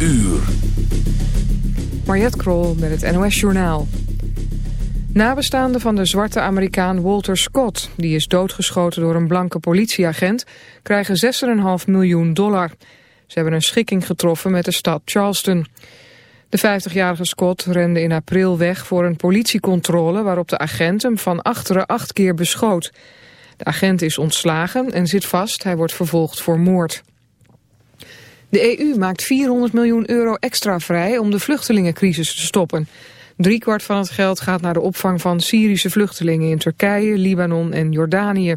uur. Mariette Krol met het NOS Journaal. Nabestaanden van de zwarte Amerikaan Walter Scott... die is doodgeschoten door een blanke politieagent... krijgen 6,5 miljoen dollar. Ze hebben een schikking getroffen met de stad Charleston. De 50-jarige Scott rende in april weg voor een politiecontrole... waarop de agent hem van achteren acht keer beschoot. De agent is ontslagen en zit vast. Hij wordt vervolgd voor moord. De EU maakt 400 miljoen euro extra vrij om de vluchtelingencrisis te stoppen. Driekwart van het geld gaat naar de opvang van Syrische vluchtelingen in Turkije, Libanon en Jordanië.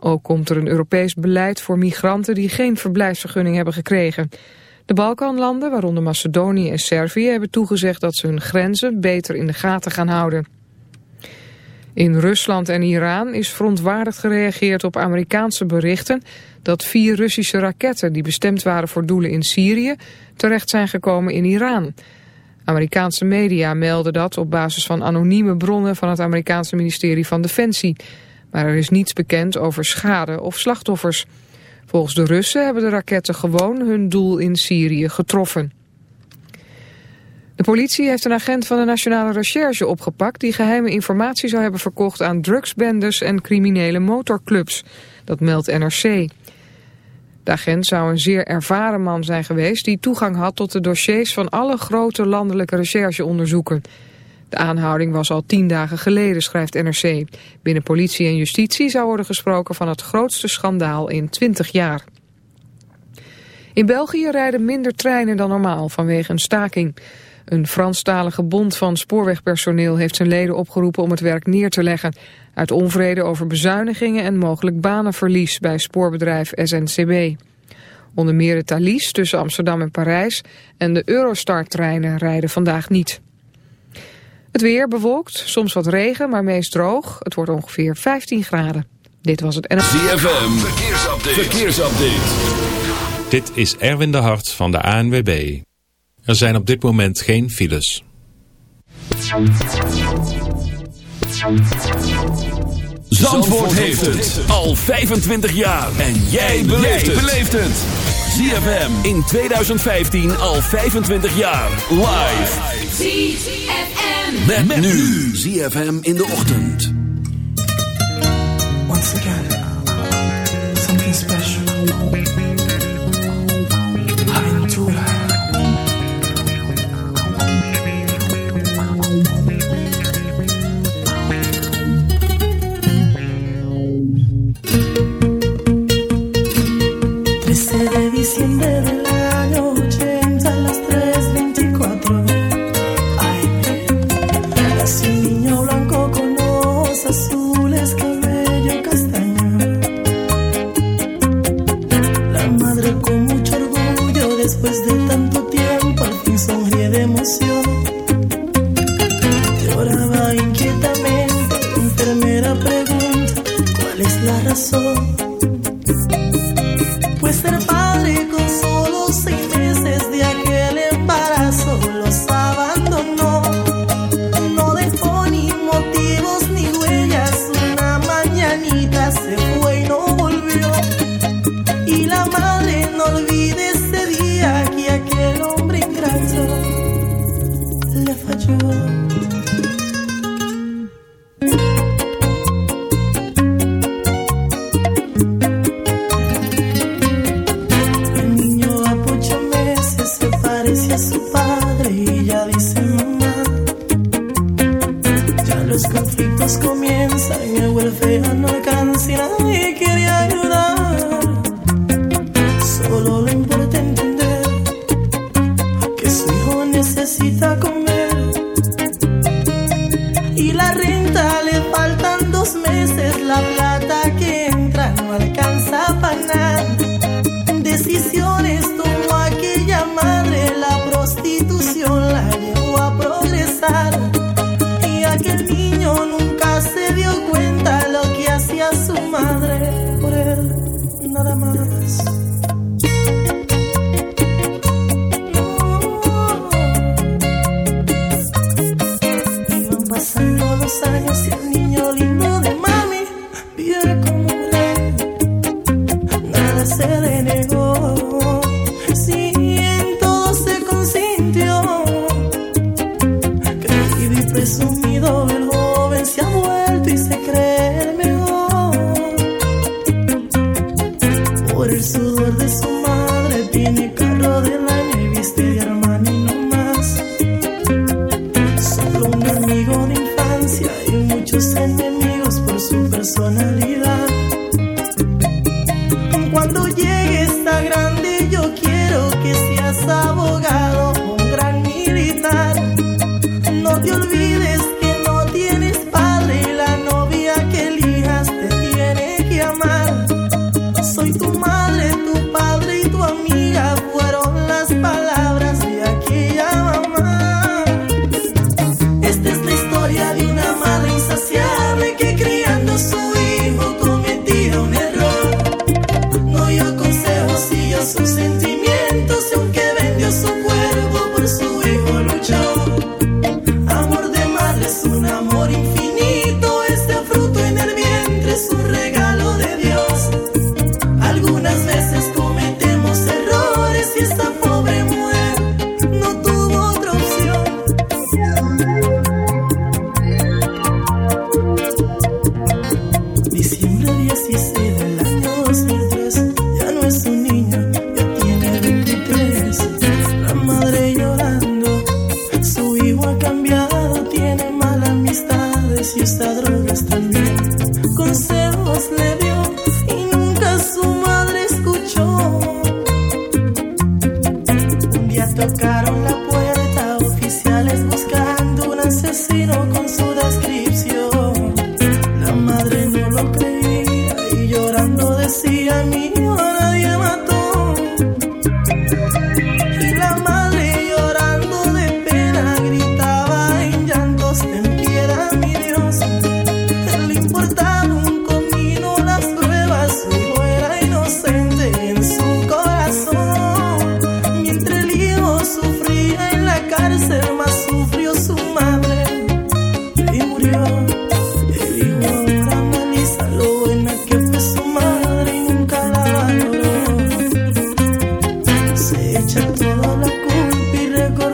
Ook komt er een Europees beleid voor migranten die geen verblijfsvergunning hebben gekregen. De Balkanlanden, waaronder Macedonië en Servië, hebben toegezegd dat ze hun grenzen beter in de gaten gaan houden. In Rusland en Iran is verontwaardigd gereageerd op Amerikaanse berichten dat vier Russische raketten die bestemd waren voor doelen in Syrië terecht zijn gekomen in Iran. Amerikaanse media melden dat op basis van anonieme bronnen van het Amerikaanse ministerie van Defensie. Maar er is niets bekend over schade of slachtoffers. Volgens de Russen hebben de raketten gewoon hun doel in Syrië getroffen. De politie heeft een agent van de Nationale Recherche opgepakt... die geheime informatie zou hebben verkocht aan drugsbenders en criminele motorclubs. Dat meldt NRC. De agent zou een zeer ervaren man zijn geweest... die toegang had tot de dossiers van alle grote landelijke rechercheonderzoeken. De aanhouding was al tien dagen geleden, schrijft NRC. Binnen politie en justitie zou worden gesproken van het grootste schandaal in 20 jaar. In België rijden minder treinen dan normaal vanwege een staking. Een Franstalige bond van spoorwegpersoneel heeft zijn leden opgeroepen om het werk neer te leggen. Uit onvrede over bezuinigingen en mogelijk banenverlies bij spoorbedrijf SNCB. Onder meer de Thalys tussen Amsterdam en Parijs en de Eurostar-treinen rijden vandaag niet. Het weer bewolkt, soms wat regen, maar meest droog. Het wordt ongeveer 15 graden. Dit was het NL. ZFM, verkeersupdate. verkeersupdate. Dit is Erwin de Hart van de ANWB. Er zijn op dit moment geen files. Zandvoort heeft het al 25 jaar. En jij beleeft het. ZFM in 2015 al 25 jaar. Live. ZFM. Met, met nu. ZFM in de ochtend. Once again. Something special. siempre de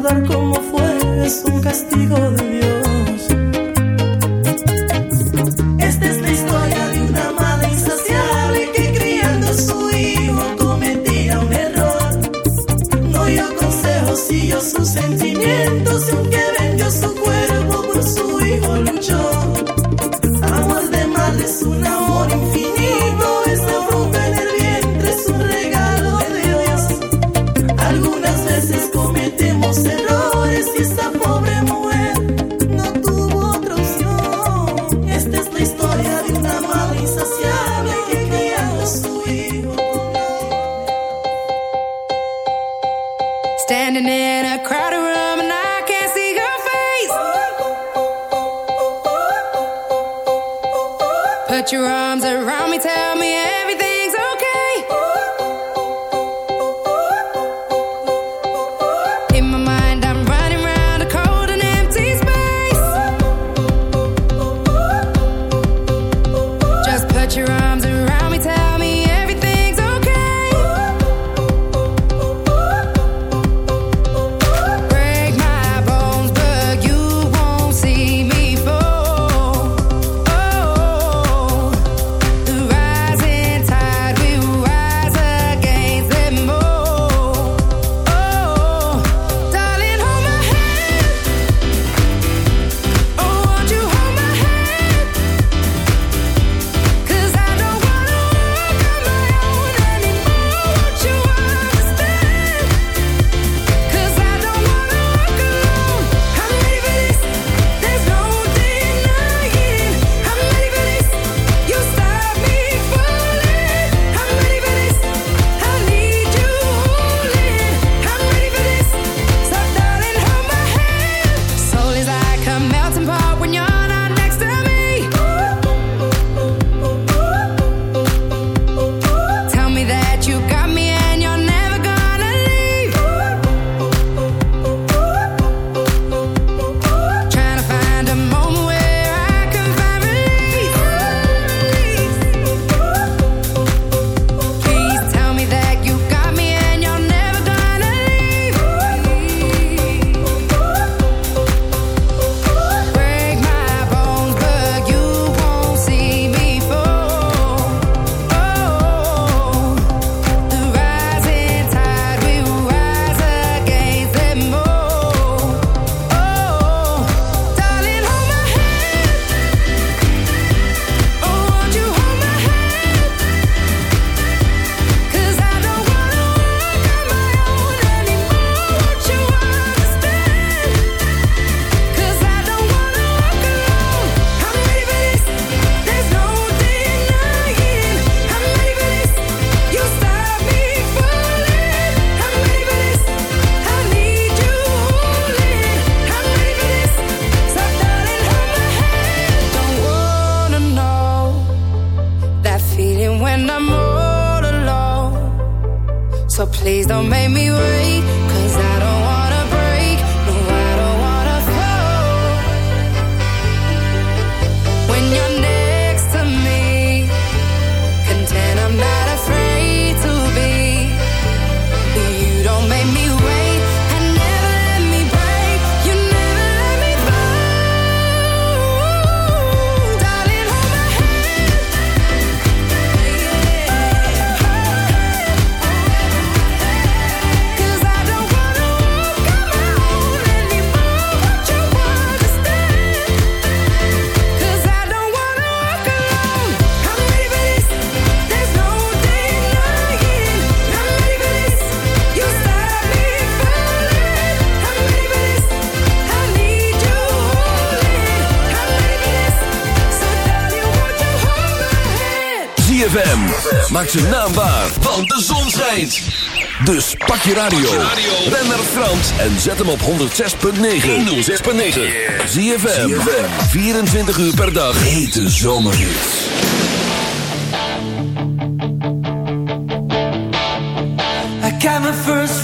recordar cómo fue es un castigo de Dios. Maak zijn naam waar, want de zon schijnt. Dus pak je radio. Ben naar Frans en zet hem op 106.9. 106.9. ZFM. 24 uur per dag. Hete zomerhits. I got my first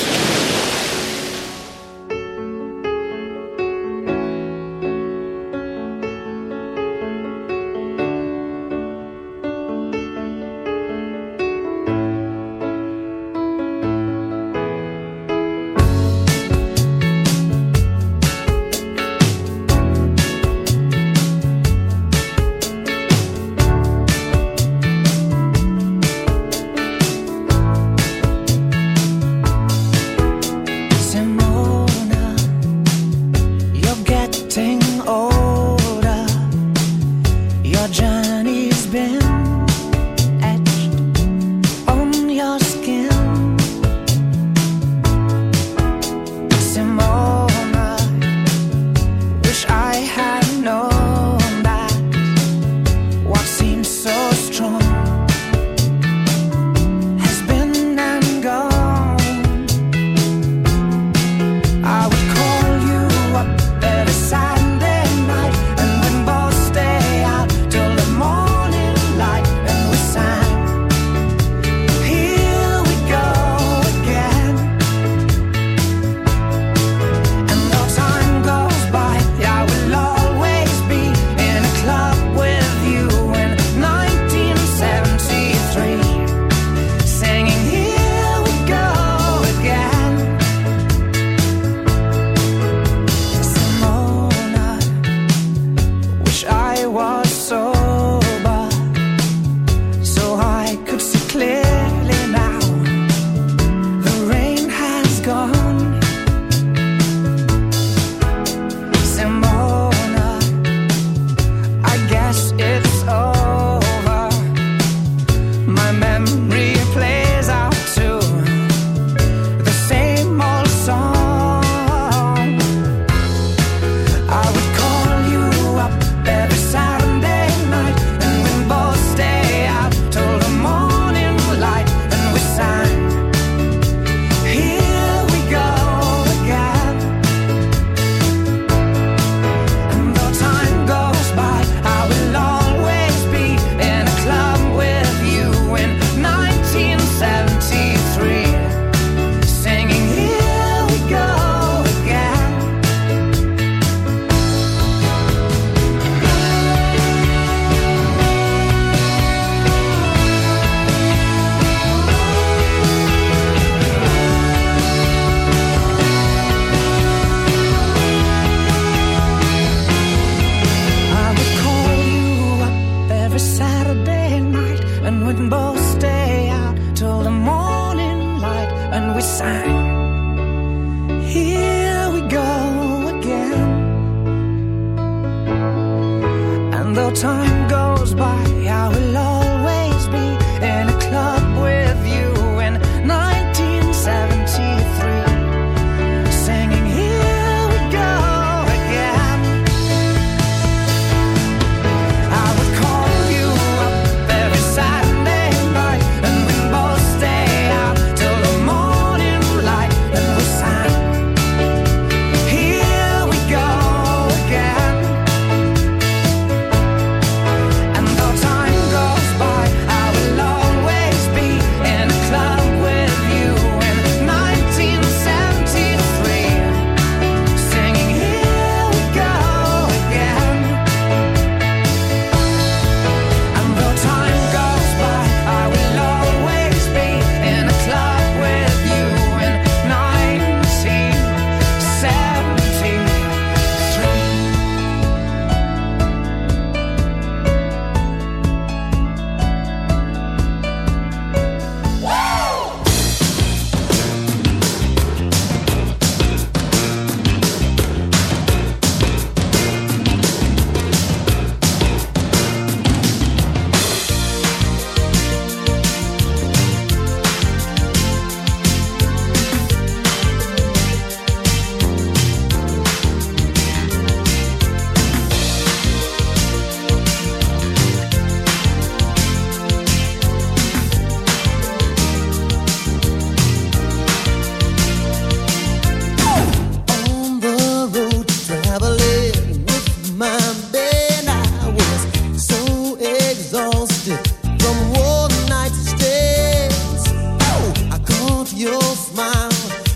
Though time goes by, I will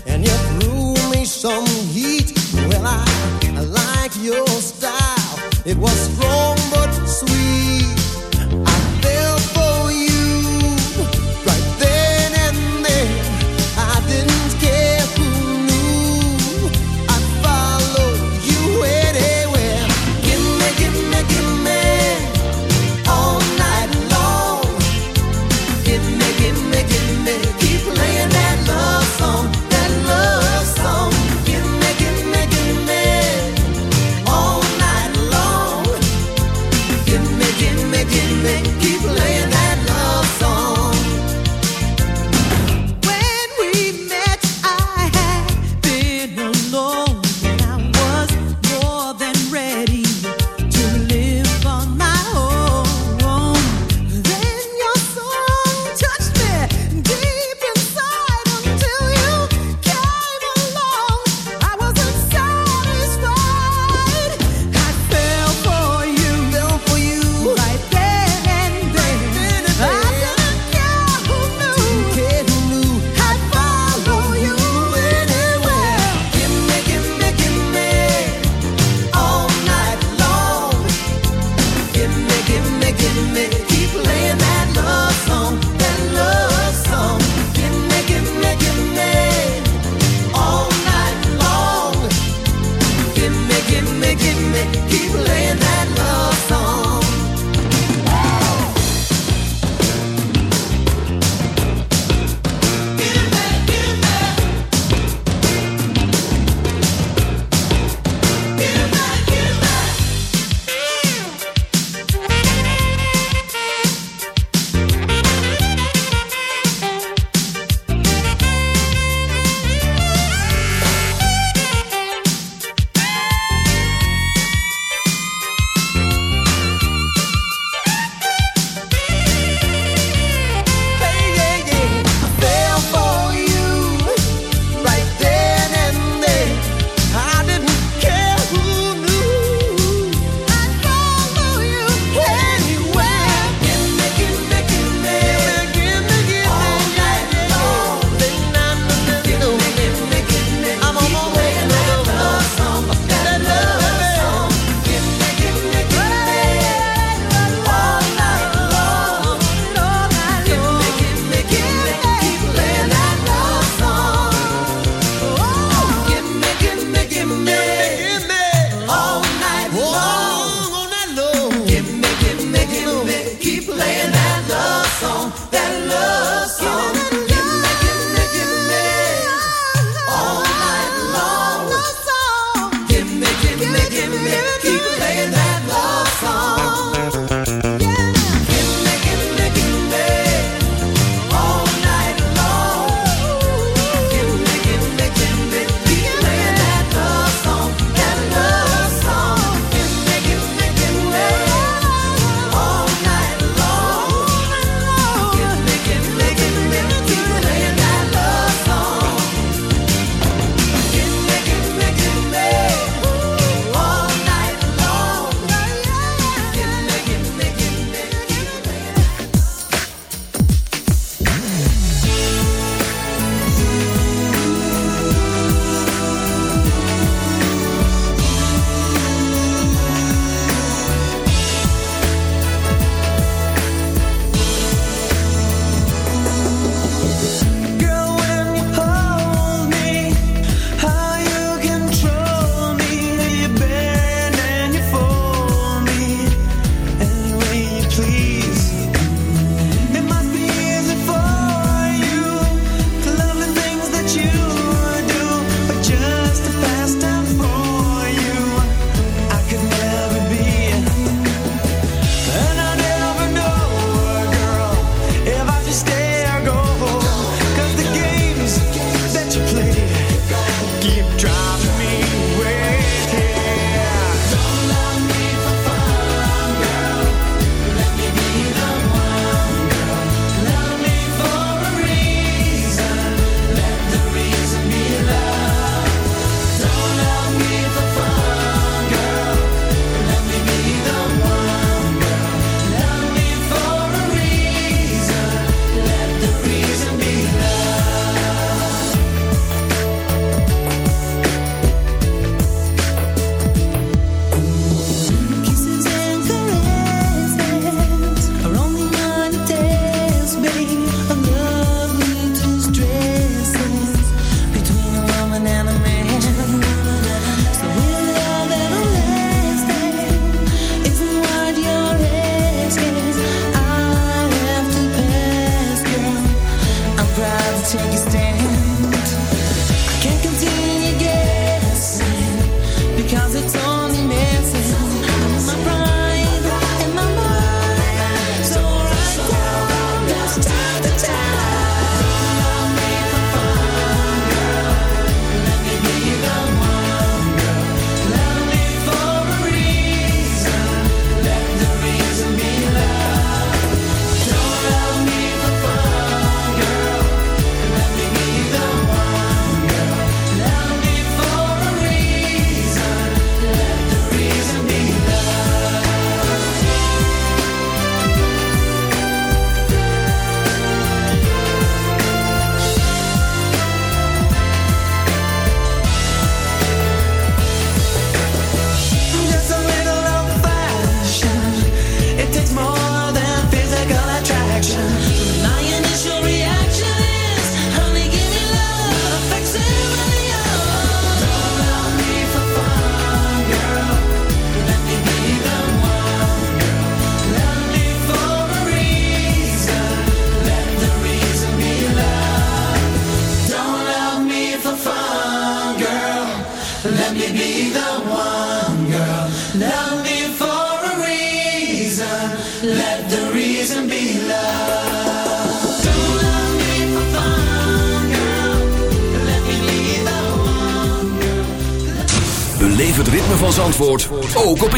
and you threw me some heat. Well, I, I like your style. It was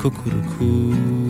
cuckoo.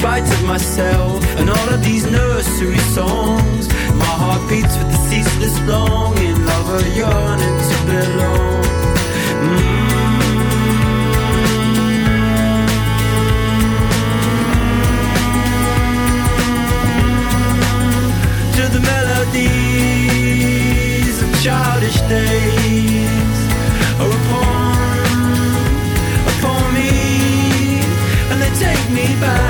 spite of myself and all of these nursery songs. My heart beats with the ceaseless longing of a yearning to belong. Mm. To the melodies of childish days upon, upon me, and they take me back,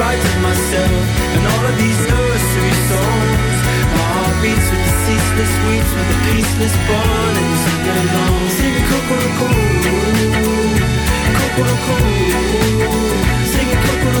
of myself and all of these nursery songs. My heart beats with the ceaseless weeps, with the peaceless burning sing along. Sing cuckoo, cuckoo, sing cuckoo,